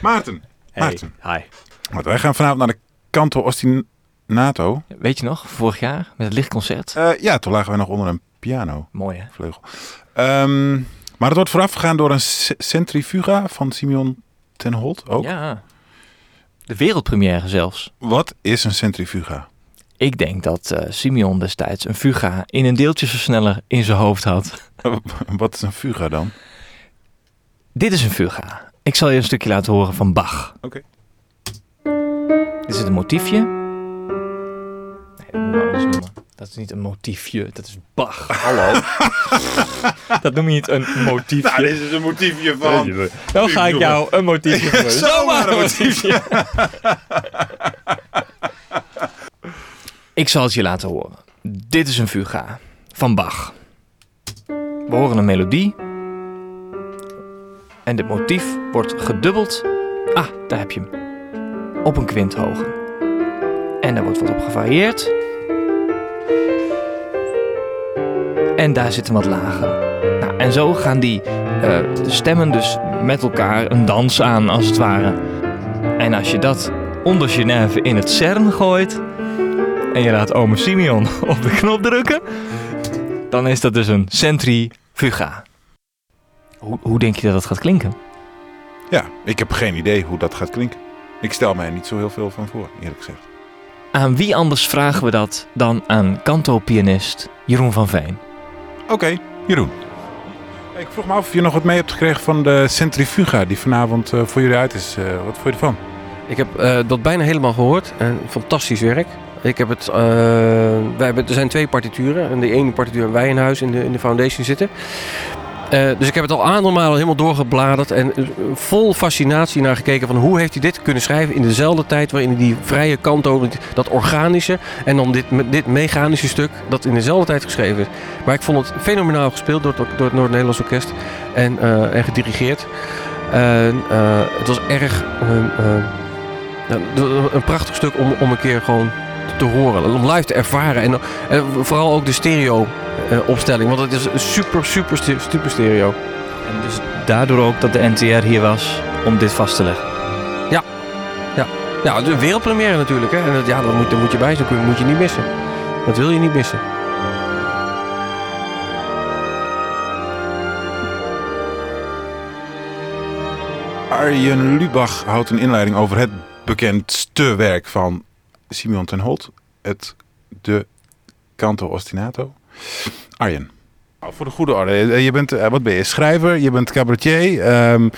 Maarten. Hey, Maarten. hi. Want wij gaan vanavond naar de Canto Ostinato. Weet je nog, vorig jaar met het lichtconcert? Eh, ja, toen lagen wij nog onder een piano. Mooi hè? Vleugel. Ehm, maar het wordt voorafgegaan door een centrifuga van Simeon ten Holt ook. Ja. De wereldpremière zelfs. Wat is een centrifuga? Ik denk dat eh, Simeon destijds een fuga in een deeltjesversneller in zijn hoofd had. Wat is een fuga dan? Dit is een fuga. Ik zal je een stukje laten horen van Bach. Oké. Dit is het motiefje. Nee, dat moet ik anders noemen. Dat is niet een motiefje, dat is Bach. Hallo. dat noem je niet een motiefje. dit is een motiefje Dan ga ik jou een motiefje voor. Zomaar een motiefje. Ik zal het je laten horen. Dit is een fuga van Bach. We horen een melodie. En dit motief wordt gedubbeld. Ah, daar heb je hem. Op een kwinthoge. En daar wordt wat op gevarieerd. En daar zitten wat lagen. Nou, en zo gaan die eh, stemmen dus met elkaar een dans aan, als het ware. En als je dat onder Genève in het CERN gooit... en je laat ome Simeon op de knop drukken... dan is dat dus een centrifuga. Hoe, hoe denk je dat dat gaat klinken? Ja, ik heb geen idee hoe dat gaat klinken. Ik stel mij niet zo heel veel van voor, eerlijk gezegd. Aan wie anders vragen we dat dan aan kantopianist Jeroen van Veen? Oké, Jeroen. Ik vroeg me af of je nog wat mee hebt gekregen van de centrifuga die vanavond eh, voor jullie uit is. Eh, wat vond je ervan? Ik heb eh, dat bijna helemaal gehoord. En fantastisch werk. Ik heb het, eh, wij hebben, er zijn twee partituren. En de ene partituur hebben wij in huis in de, in de foundation zitten. Eh, dus ik heb het al een aantal malen helemaal doorgebladerd. En eh, vol fascinatie naar gekeken van hoe heeft hij dit kunnen schrijven in dezelfde tijd waarin hij die vrije kanto, dat organische en dan dit, dit mechanische stuk dat in dezelfde tijd geschreven is. Maar ik vond het fenomenaal gespeeld door door het Noord-Nederlands Orkest en, eh, en gedirigeerd. Het was erg eh, eh, ja, d- een prachtig stuk om, om een keer gewoon te horen, om live te ervaren. En, en vooral ook de stereo opstelling, want het is super, super, super stereo. En dus daardoor ook dat de NTR hier was om dit vast te leggen. Ja, de wereldpremière natuurlijk. Hè? En dat, ja, daar moet, daar moet je bij zijn, dat moet je niet missen. Dat wil je niet missen. Arjen Lubach houdt een inleiding over het bekendste werk van Simeon ten Holt. Het De Canto Ostinato. Arjen. Nou, Voor de goede orde, eh, je bent, eh, wat ben je, schrijver, je bent cabaretier, ehm,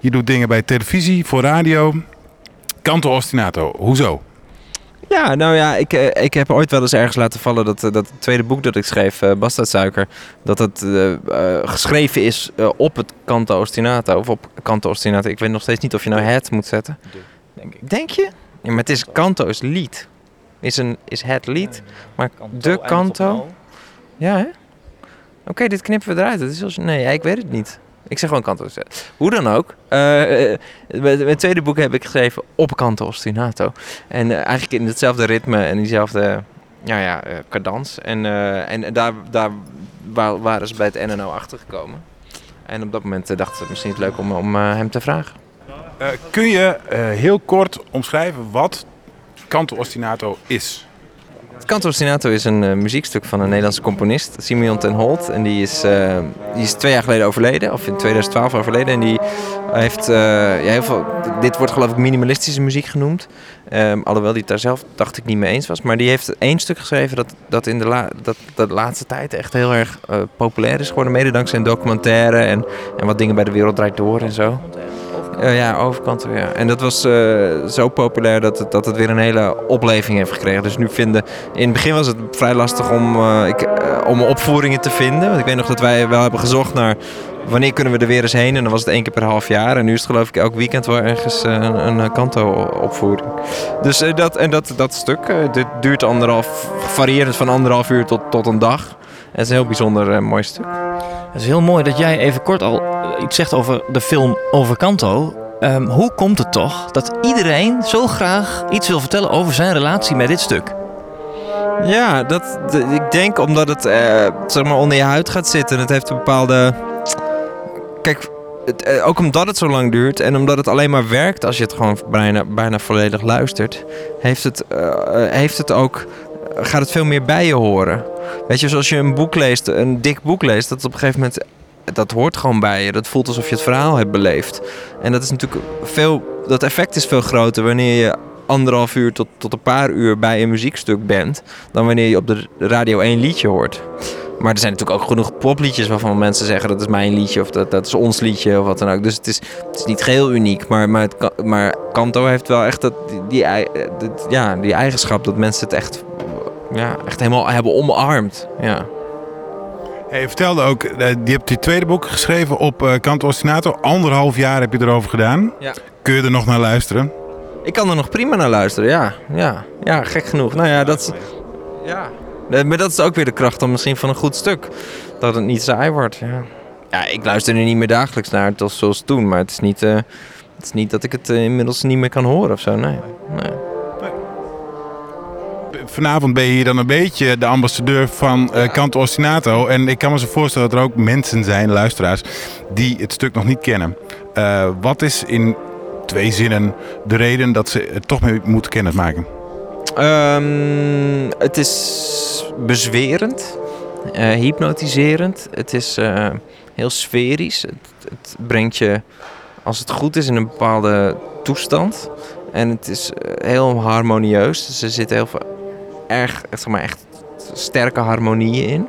je doet dingen bij televisie, voor radio. Canto Ostinato, hoezo? Ja, nou ja, ik, eh, ik heb ooit wel eens ergens laten vallen dat, dat het tweede boek dat ik schreef, eh Bastardsuiker, dat het geschreven is eh, op het Canto Ostinato, of op Canto Ostinato. Ik weet nog steeds niet of je nou het moet zetten. Denk ik. Denk je? Ja, maar het is Canto is lied. Is, een, is het lied, maar de Canto... Ja, hè? Oké, dit knippen we eruit. Het is als... Nee, ik weet het niet. Ik zeg gewoon Canto. Hoe dan ook. eh, eh, mijn mijn tweede boek heb ik geschreven op Canto Ostinato. En eh, eigenlijk in hetzelfde ritme en diezelfde ja, ja, eh, cadans. En, eh, en daar, daar wa- waren ze bij het NNO achtergekomen. En op dat moment eh, dachten ze misschien is het leuk om, om eh, hem te vragen. Eh, kun je eh, heel kort omschrijven wat Canto Ostinato is? Het Canto Ostinato is een eh, muziekstuk van een Nederlandse componist, Simeon ten Holt. En die is, eh, die is twee jaar geleden overleden, of in 2012 overleden. En die heeft eh, heel veel. Dit wordt geloof ik minimalistische muziek genoemd. Ehm, alhoewel die het daar zelf, dacht ik, niet mee eens was. Maar die heeft één stuk geschreven dat, dat in de, dat, laatste tijd echt heel erg populair is geworden. Mede dankzij een documentaire en, en wat dingen bij de wereld draait door en zo. Eh, ja, overkant. Ja. En dat was eh, zo populair dat het, dat het weer een hele opleving heeft gekregen. Dus nu vinden. In het begin was het vrij lastig om, eh, ik, om opvoeringen te vinden. Want ik weet nog dat wij wel hebben gezocht naar. Wanneer kunnen we er weer eens heen? En dan was het één keer per half jaar. En nu is het geloof ik elk weekend wel ergens een, een kanto-opvoering. Dus dat, en dat, dat stuk dit duurt anderhalf, variërend van anderhalf uur tot, tot een dag. En het is een heel bijzonder mooi stuk. Het is heel mooi dat jij even kort al iets zegt over de film over Kanto. Ehm, hoe komt het toch dat iedereen zo graag iets wil vertellen over zijn relatie met dit stuk? Ja, dat, ik denk omdat het eh, zeg maar onder je huid gaat zitten. Het heeft een bepaalde. Kijk, eh, ook omdat het zo lang duurt en omdat het alleen maar werkt als je het gewoon bijna, bijna volledig luistert, heeft het, eh, heeft het ook, gaat het veel meer bij je horen. Weet je, zoals je een boek leest, een dik boek leest, dat op een gegeven moment, dat hoort gewoon bij je. Dat voelt alsof je het verhaal hebt beleefd. En dat is natuurlijk veel, dat effect is veel groter wanneer je anderhalf uur tot, tot een paar uur bij een muziekstuk bent, dan wanneer je op de radio één liedje hoort. Maar er zijn natuurlijk ook genoeg popliedjes waarvan mensen zeggen dat is mijn liedje of dat, dat is ons liedje of wat dan ook. Dus het is, het is niet geheel uniek. Maar, maar, Kanto heeft wel echt dat, die, die, ja, die eigenschap dat mensen het echt, ja, echt helemaal hebben omarmd. Ja. Hey, je vertelde ook, eh, je hebt die tweede boek geschreven op eh Kanto Ostinato. Anderhalf jaar heb je erover gedaan. Ja. Kun je er nog naar luisteren? Ik kan er nog prima naar luisteren, ja. Ja, ja gek genoeg. Nou ja, dat is... Ja. Eh, Maar dat is ook weer de kracht dan misschien van een goed stuk. Dat het niet saai wordt, ja. Ja, ik luister er niet meer dagelijks naar, zoals toen. Maar het is niet, eh, het is niet dat ik het eh, inmiddels niet meer kan horen of zo, nee. nee. Vanavond ben je hier dan een beetje de ambassadeur van Kanto Ostinato. En ik kan me zo voorstellen dat er ook mensen zijn, luisteraars, die het stuk nog niet kennen. Eh, wat is in twee zinnen de reden dat ze het toch mee moeten kennismaken? Ehm, het is bezwerend, eh, hypnotiserend. Het is heel sferisch. Het, het brengt je, als het goed is, in een bepaalde toestand. En het is heel harmonieus. Dus er zitten heel veel erg, zeg maar, echt sterke harmonieën in.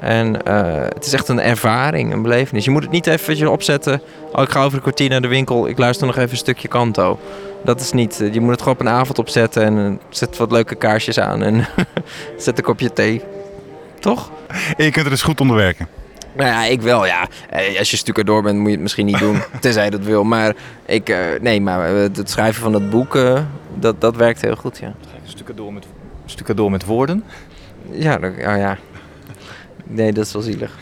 En eh, het is echt een ervaring, een belevenis. Je moet het niet even opzetten. Oh, ik ga over een kwartier naar de winkel. Ik luister nog even een stukje kanto. Dat is niet. eh, Je moet het gewoon op een avond opzetten en eh, zet wat leuke kaarsjes aan en zet een kopje thee. Toch? En je kunt er dus goed onder werken. Nou ja, ik wel, ja. Eh, Als je stukken door bent, moet je het misschien niet doen. tenzij je dat wil. Maar ik, eh, nee, maar het schrijven van dat boek, dat, dat werkt heel goed, ja. Stukken door met, stukken door met woorden. Ja, dat, oh ja. Nee, dat is wel zielig.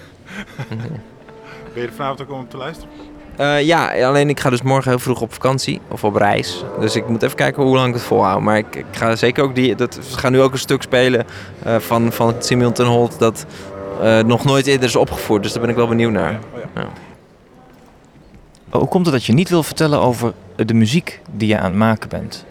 Ben je er vanavond ook om te luisteren? Eh, ja, alleen ik ga dus morgen heel vroeg op vakantie of op reis. Dus ik moet even kijken hoe lang ik het volhoud. Maar ik, ik ga zeker ook die. Dat, we gaan nu ook een stuk spelen eh, van, van Simeon ten Holt dat eh, nog nooit eerder is opgevoerd. Dus daar ben ik wel benieuwd naar. Hoe komt het dat je niet wil vertellen over de muziek die je aan het maken bent?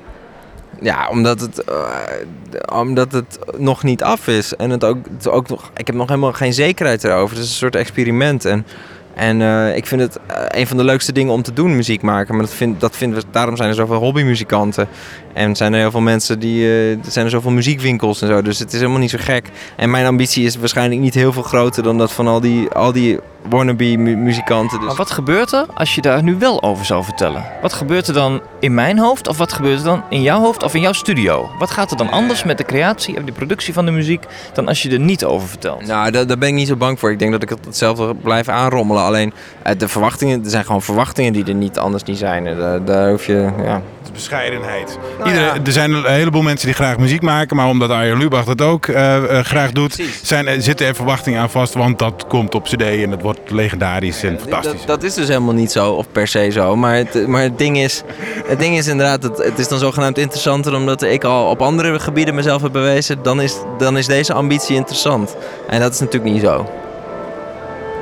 Ja, omdat het, eh, omdat het nog niet af is. En het ook, het ook nog, ik heb nog helemaal geen zekerheid erover. Het is een soort experiment. En, en eh, ik vind het eh, een van de leukste dingen om te doen, muziek maken. Maar dat vind, dat vinden we, daarom zijn er zoveel hobbymuzikanten. En zijn er heel veel mensen die. eh, er zijn er zoveel muziekwinkels en zo. Dus het is helemaal niet zo gek. En mijn ambitie is waarschijnlijk niet heel veel groter dan dat van al die, al die wannabe mu- muzikanten. Dus Maar wat gebeurt er als je daar nu wel over zou vertellen? Wat gebeurt er dan in mijn hoofd of wat gebeurt er dan in jouw hoofd of in jouw studio? Wat gaat er dan anders met de creatie en de productie van de muziek dan als je er niet over vertelt? Nou, daar, daar ben ik niet zo bang voor. Ik denk dat ik het hetzelfde blijf aanrommelen. Alleen eh, de verwachtingen, er zijn gewoon verwachtingen die er niet anders niet zijn. Daar, daar hoef je, ja. Het is bescheidenheid. Nou Iedereen-. Er zijn een heleboel mensen die graag muziek maken, maar omdat Arjen Lubach dat ook eh, eh, graag doet, zijn, er- zitten er verwachtingen aan vast, want dat komt op cd en het wordt legendarisch en fantastisch. Dat, dat is dus helemaal niet zo, of per se zo. Maar het, maar het, ding, is, het ding is inderdaad, het, het is dan zogenaamd interessanter omdat ik al op andere gebieden mezelf heb bewezen. Dan is, dan is deze ambitie interessant. En dat is natuurlijk niet zo.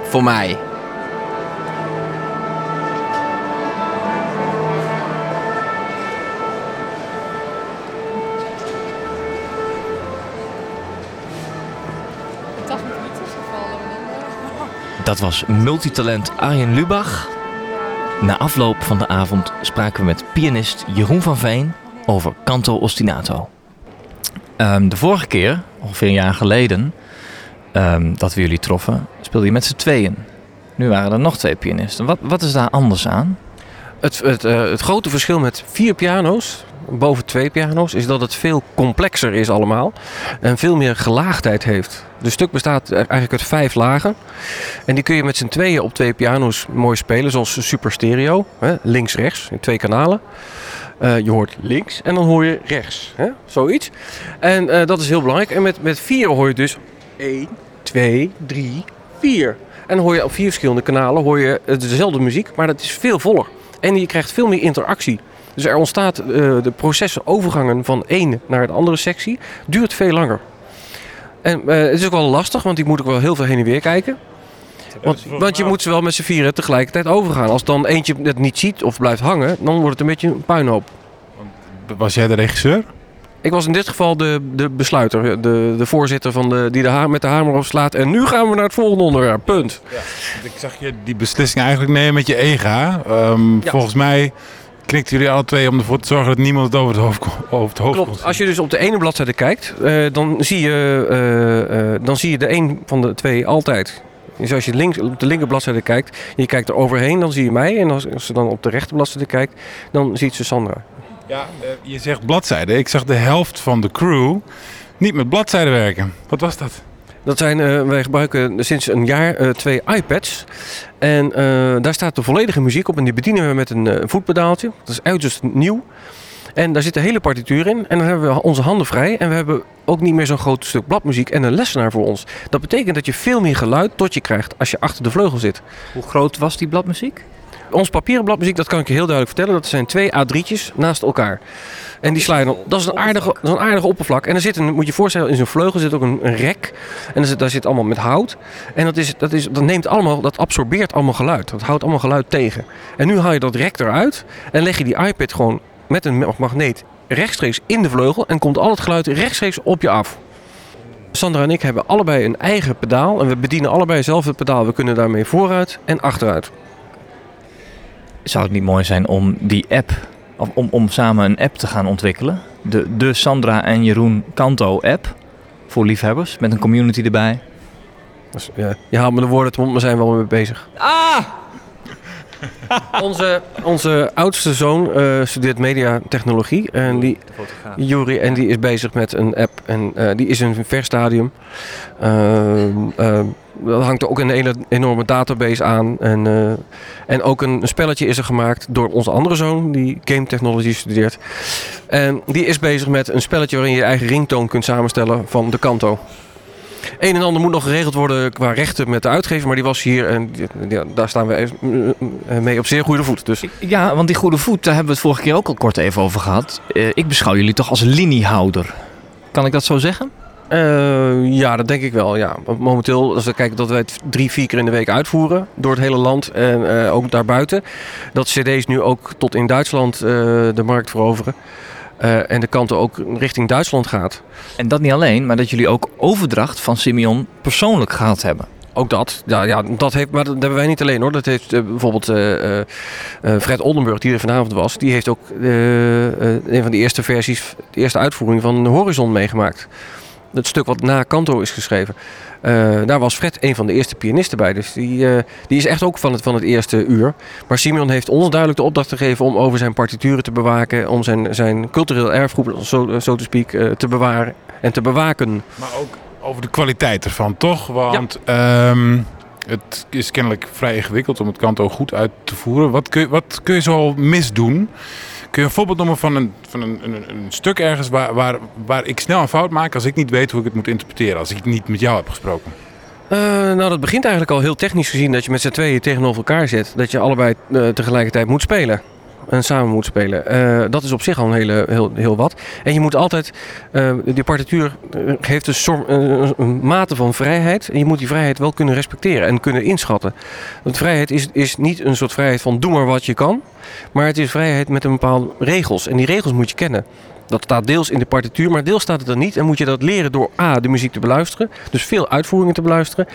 Voor mij. Dat was multitalent Arjen Lubach. Na afloop van de avond spraken we met pianist Jeroen van Veen over Canto Ostinato. Ehm, de vorige keer, ongeveer een jaar geleden, ehm, dat we jullie troffen, speelde je met z'n tweeën. Nu waren er nog twee pianisten. Wat, wat is daar anders aan? Het, het, eh, het grote verschil met vier piano's, boven twee piano's, is dat het veel complexer is allemaal. En veel meer gelaagdheid heeft. Het stuk bestaat eigenlijk uit vijf lagen. En die kun je met z'n tweeën op twee piano's mooi spelen, zoals super stereo. Links-rechts, in twee kanalen. Eh, je hoort links en dan hoor je rechts. Hè, zoiets. En eh, dat is heel belangrijk. En met, met vier hoor je dus 1, 2, 3, 4. En dan hoor je op vier verschillende kanalen hoor je eh, dezelfde muziek, maar dat is veel voller. En je krijgt veel meer interactie. Dus er ontstaat eh, de processen overgangen van één naar de andere sectie duurt veel langer. En eh, het is ook wel lastig, want ik moet ook wel heel veel heen en weer kijken. Want, want je moet ze wel met z'n vieren tegelijkertijd overgaan. Als dan eentje het niet ziet of blijft hangen, dan wordt het een beetje een puinhoop. Was jij de regisseur? Ik was in dit geval de, de besluiter, de, de voorzitter van de, die de ha met de hamer op slaat. En nu gaan we naar het volgende onderwerp, punt. Ik zag je die beslissing eigenlijk nemen met je ega. Ehm, Ja. Volgens mij knikten jullie alle twee om ervoor te zorgen dat niemand het over het hoofd, over het hoofd Klopt, zien. als je dus op de ene bladzijde kijkt, eh, dan, zie je, eh, eh, dan zie je de een van de twee altijd. Dus als je links, op de linker bladzijde kijkt en je kijkt er overheen, dan zie je mij. En als, als je dan op de rechter bladzijde kijkt, dan ziet ze Sandra. Ja, je zegt bladzijden. Ik zag de helft van de crew niet met bladzijden werken. Wat was dat? Dat zijn, eh, wij gebruiken sinds een jaar eh, twee iPads. En eh, daar staat de volledige muziek op. En die bedienen we met een voetpedaaltje. Dat is uiterst nieuw. En daar zit de hele partituur in. En dan hebben we onze handen vrij. En we hebben ook niet meer zo'n groot stuk bladmuziek en een lessenaar voor ons. Dat betekent dat je veel meer geluid tot je krijgt als je achter de vleugel zit. Hoe groot was die bladmuziek? Ons papieren bladmuziek, dat kan ik je heel duidelijk vertellen. Dat zijn twee A3'tjes naast elkaar. En die slaan. Dat is een aardige, dat is een aardige oppervlak. En er zit een, moet je je voorstellen, in zo'n vleugel zit ook een, een rek. En er zit, daar zit allemaal met hout. En dat, is, dat, is, dat neemt allemaal, dat absorbeert allemaal geluid. Dat houdt allemaal geluid tegen. En nu haal je dat rek eruit en leg je die iPad gewoon met een magneet rechtstreeks in de vleugel. En komt al het geluid rechtstreeks op je af. Sandra en ik hebben allebei een eigen pedaal. En we bedienen allebei zelf het pedaal. We kunnen daarmee vooruit en achteruit. Zou het niet mooi zijn om die app, of om, om samen een app te gaan ontwikkelen? De, de Sandra en Jeroen Kanto app voor liefhebbers met een community erbij. Dus, ja, je haalt me de woorden uit de mond, maar zijn we wel mee bezig. Ah! Onze, onze oudste zoon eh, studeert mediatechnologie. En die, Juri, en die is bezig met een app. En eh, die is in een ver stadium. Ehm, ehm, dat hangt er ook een hele enorme database aan. En, eh, en ook een, spelletje is er gemaakt door onze andere zoon, die game technology studeert. En die is bezig met een spelletje waarin je je eigen ringtoon kunt samenstellen van de Kanto. Een en ander moet nog geregeld worden qua rechten met de uitgever, maar die was hier en daar staan we even, eh, mee op zeer goede voet. Dus Ja, want die goede voet, daar hebben we het vorige keer ook al kort even over gehad. Eh, ik beschouw jullie toch als liniehouder. Kan ik dat zo zeggen? Eh, ja, dat denk ik wel. Ja. Momenteel, als we kijken dat wij het drie, vier keer in de week uitvoeren door het hele land en eh, ook daarbuiten. Dat CD's nu ook tot in Duitsland eh, de markt veroveren. En de kanten ook richting Duitsland gaat. En dat niet alleen, maar dat jullie ook overdracht van Simeon persoonlijk gehad hebben. Ook dat. Ja, ja, dat heeft, maar dat hebben wij niet alleen hoor. Dat heeft bijvoorbeeld Fred Oldenburg, die er vanavond was. Die heeft ook een van de eerste versies, de eerste uitvoering van Horizon meegemaakt. Het stuk wat na Kanto is geschreven. Eh, daar was Fred een van de eerste pianisten bij. Dus die, eh, die is echt ook van het, van het eerste uur. Maar Simeon heeft ons duidelijk de opdracht gegeven om over zijn partituren te bewaken. Om zijn, zijn cultureel erfgoed, zo, zo te speak, eh, te bewaren en te bewaken. Maar ook over de kwaliteit ervan, toch? Want ehm, het is kennelijk vrij ingewikkeld om het kanto goed uit te voeren. Wat kun je, wat kun je zo misdoen? Kun je een voorbeeld noemen van een, van een, een, een stuk ergens waar, waar, waar ik snel een fout maak als ik niet weet hoe ik het moet interpreteren? Als ik niet met jou heb gesproken. Eh, nou, dat begint eigenlijk al heel technisch gezien dat je met z'n tweeën tegenover elkaar zit. Dat je allebei eh, tegelijkertijd moet spelen. En samen moet spelen. Eh, dat is op zich al een hele, heel, heel wat. En je moet altijd, eh, die partituur eh, heeft een, een, een mate van vrijheid. En je moet die vrijheid wel kunnen respecteren en kunnen inschatten. Want vrijheid is, is niet een soort vrijheid van doe maar wat je kan. Maar het is vrijheid met een bepaalde regels. En die regels moet je kennen. Dat staat deels in de partituur, maar deels staat het er niet. En moet je dat leren door A, de muziek te beluisteren. Dus veel uitvoeringen te beluisteren.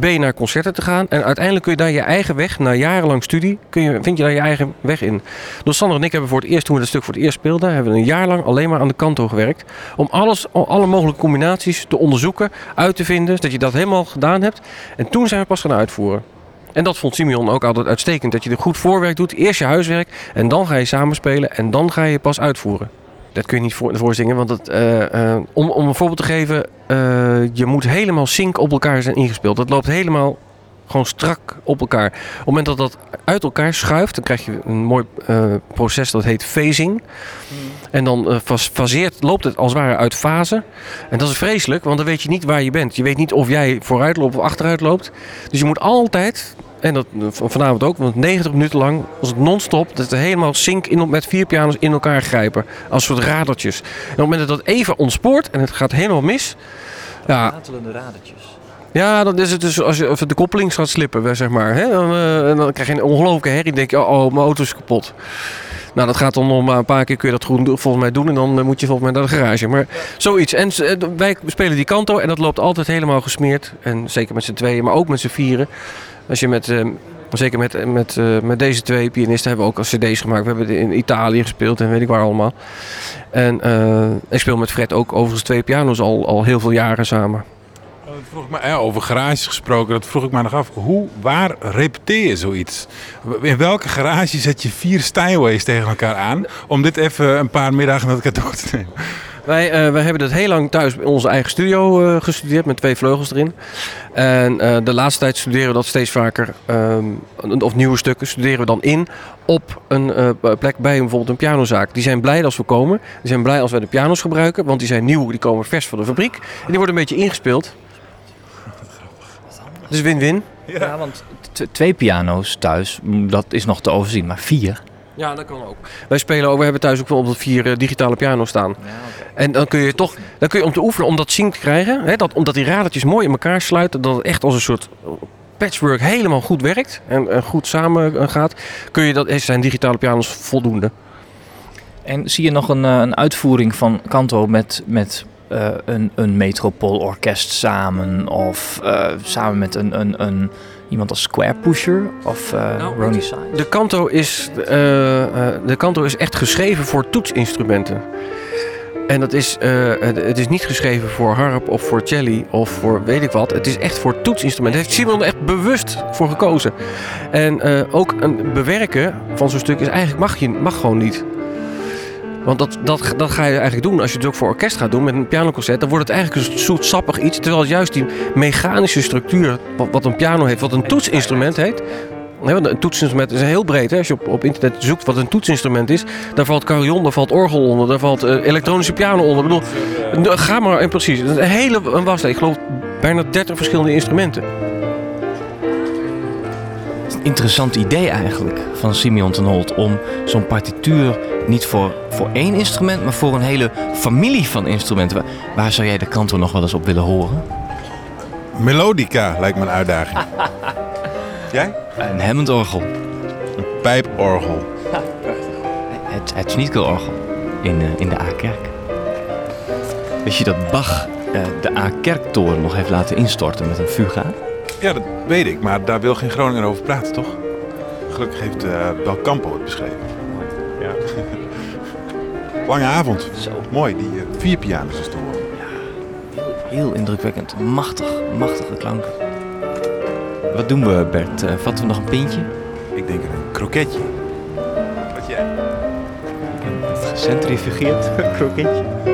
B, naar concerten te gaan. En uiteindelijk kun je daar je eigen weg, na jarenlang studie, kun je, vind je daar je eigen weg in. Dus Sander en ik hebben voor het eerst, toen we dat stuk voor het eerst speelden, hebben we een jaar lang alleen maar aan de kanto gewerkt. Om alles, alle mogelijke combinaties te onderzoeken, uit te vinden. Dat je dat helemaal gedaan hebt. En toen zijn we pas gaan uitvoeren. En dat vond Simeon ook altijd uitstekend. Dat je er goed voorwerk doet. Eerst je huiswerk. En dan ga je samenspelen. En dan ga je pas uitvoeren. Dat kun je niet voor, voorzingen. Want het, eh, eh, om, om een voorbeeld te geven. eh, je moet helemaal sync op elkaar zijn ingespeeld. Dat loopt helemaal gewoon strak op elkaar. Op het moment dat dat uit elkaar schuift. Dan krijg je een mooi proces. Dat heet phasing. En dan fas- faseert, loopt het als het ware uit fase. En dat is vreselijk. Want dan weet je niet waar je bent. Je weet niet of jij vooruit loopt of achteruit loopt. Dus je moet altijd en dat van- vanavond ook, want 90 minuten lang was het non-stop. Dat het helemaal sync in, met vier pianos in elkaar grijpen. Als soort radertjes. En op het moment dat dat even ontspoort en het gaat helemaal mis. Ja, Ratelende radertjes. Ja, dan is het dus als je of de koppeling gaat slippen, zeg maar. Hè? Dan, eh, en dan krijg je een ongelooflijke herrie. denk je, oh, oh, mijn auto is kapot. Nou, dat gaat dan nog maar een paar keer kun je dat goed doen- volgens mij doen. En dan eh, moet je volgens mij naar de garage. Maar zoiets. En eh, wij spelen die kanto en dat loopt altijd helemaal gesmeerd. En zeker met z'n tweeën, maar ook met z'n vieren. Als je met... eh, Zeker met, met, eh, met deze twee pianisten hebben we ook al cd's gemaakt. We hebben in Italië gespeeld en weet ik waar allemaal. En eh, ik speel met Fred ook overigens twee piano's al, al heel veel jaren samen. Vroeg ik over garages gesproken, dat vroeg ik me nog af. Hoe, waar repeteer je zoiets? In welke garage zet je vier Steinways tegen elkaar aan om dit even een paar middagen met elkaar door te nemen? Wij, eh, wij hebben dat heel lang thuis in onze eigen studio eh, gestudeerd met twee vleugels erin. En eh, de laatste tijd studeren we dat steeds vaker, ehm, of nieuwe stukken, studeren we dan in op een plek bij bijvoorbeeld een pianozaak. Die zijn blij als we komen. Die zijn blij als wij de piano's gebruiken, want die zijn nieuw, die komen vers van de fabriek. En die worden een beetje ingespeeld. Dus win-win. Ja, want twee piano's thuis, mm, dat is nog te overzien. Maar vier? Ja, dat kan ook. Wij spelen ook, we hebben thuis ook wel op de vier eh, digitale piano's staan. En dan kun je toch, dan kun je om te oefenen om dat sync te krijgen, hè, dat, omdat die radertjes mooi in elkaar sluiten, dat het echt als een soort patchwork helemaal goed werkt en, en goed samen eh, gaat, kun je dat, eh, zijn digitale piano's voldoende. En zie je nog een, een uitvoering van Canto met, met eh, een, een metropoolorkest samen? Of eh, samen met een, een, een, iemand als Square Pusher of eh Nou, Ronnie Sides? De kanto is, de kanto is echt geschreven voor toetsinstrumenten. En dat is, het, is niet geschreven voor harp of voor cello of voor weet ik wat. Het is echt voor toetsinstrumenten. Daar heeft Simon er echt bewust voor gekozen. En ook een bewerken van zo'n stuk is eigenlijk mag, je, mag gewoon niet. Want dat, dat, dat ga je eigenlijk doen als je het ook voor orkest gaat doen met een pianoconcert. Dan wordt het eigenlijk een zoet sappig iets. Terwijl juist die mechanische structuur, wat, wat een piano heeft, wat een toetsinstrument heet. Een toetsinstrument is heel breed. Hè? Als je op, op internet zoekt wat een toetsinstrument is, daar valt carillon, daar valt orgel onder, daar valt eh, elektronische piano onder. Ik bedoel, ga maar, en precies. Het is Een hele een waslijst. Ik geloof bijna 30 verschillende instrumenten. Interessant idee eigenlijk van Simeon ten Holt om zo'n partituur niet voor, voor één instrument, maar voor een hele familie van instrumenten. Waar, waar zou jij de kanto nog wel eens op willen horen? Melodica lijkt me een uitdaging. Jij? Een Hammond-orgel. Een pijporgel. Het, het Schnietkelorgel in, eh, in de A-kerk. Wist je dat Bach eh, de A-kerktoren nog heeft laten instorten met een fuga? Ja, dat weet ik, maar daar wil geen Groninger over praten, toch? Gelukkig heeft eh Belcampo het beschreven. Ja. Lange avond. Zo. Mooi, die eh, vier pianos is te horen. Heel indrukwekkend. Machtig, machtige klanken. Wat doen we, Bert? Eh, vatten we nog een pintje? Ik denk een kroketje. Wat jij? Het gecentrifugeerd kroketje.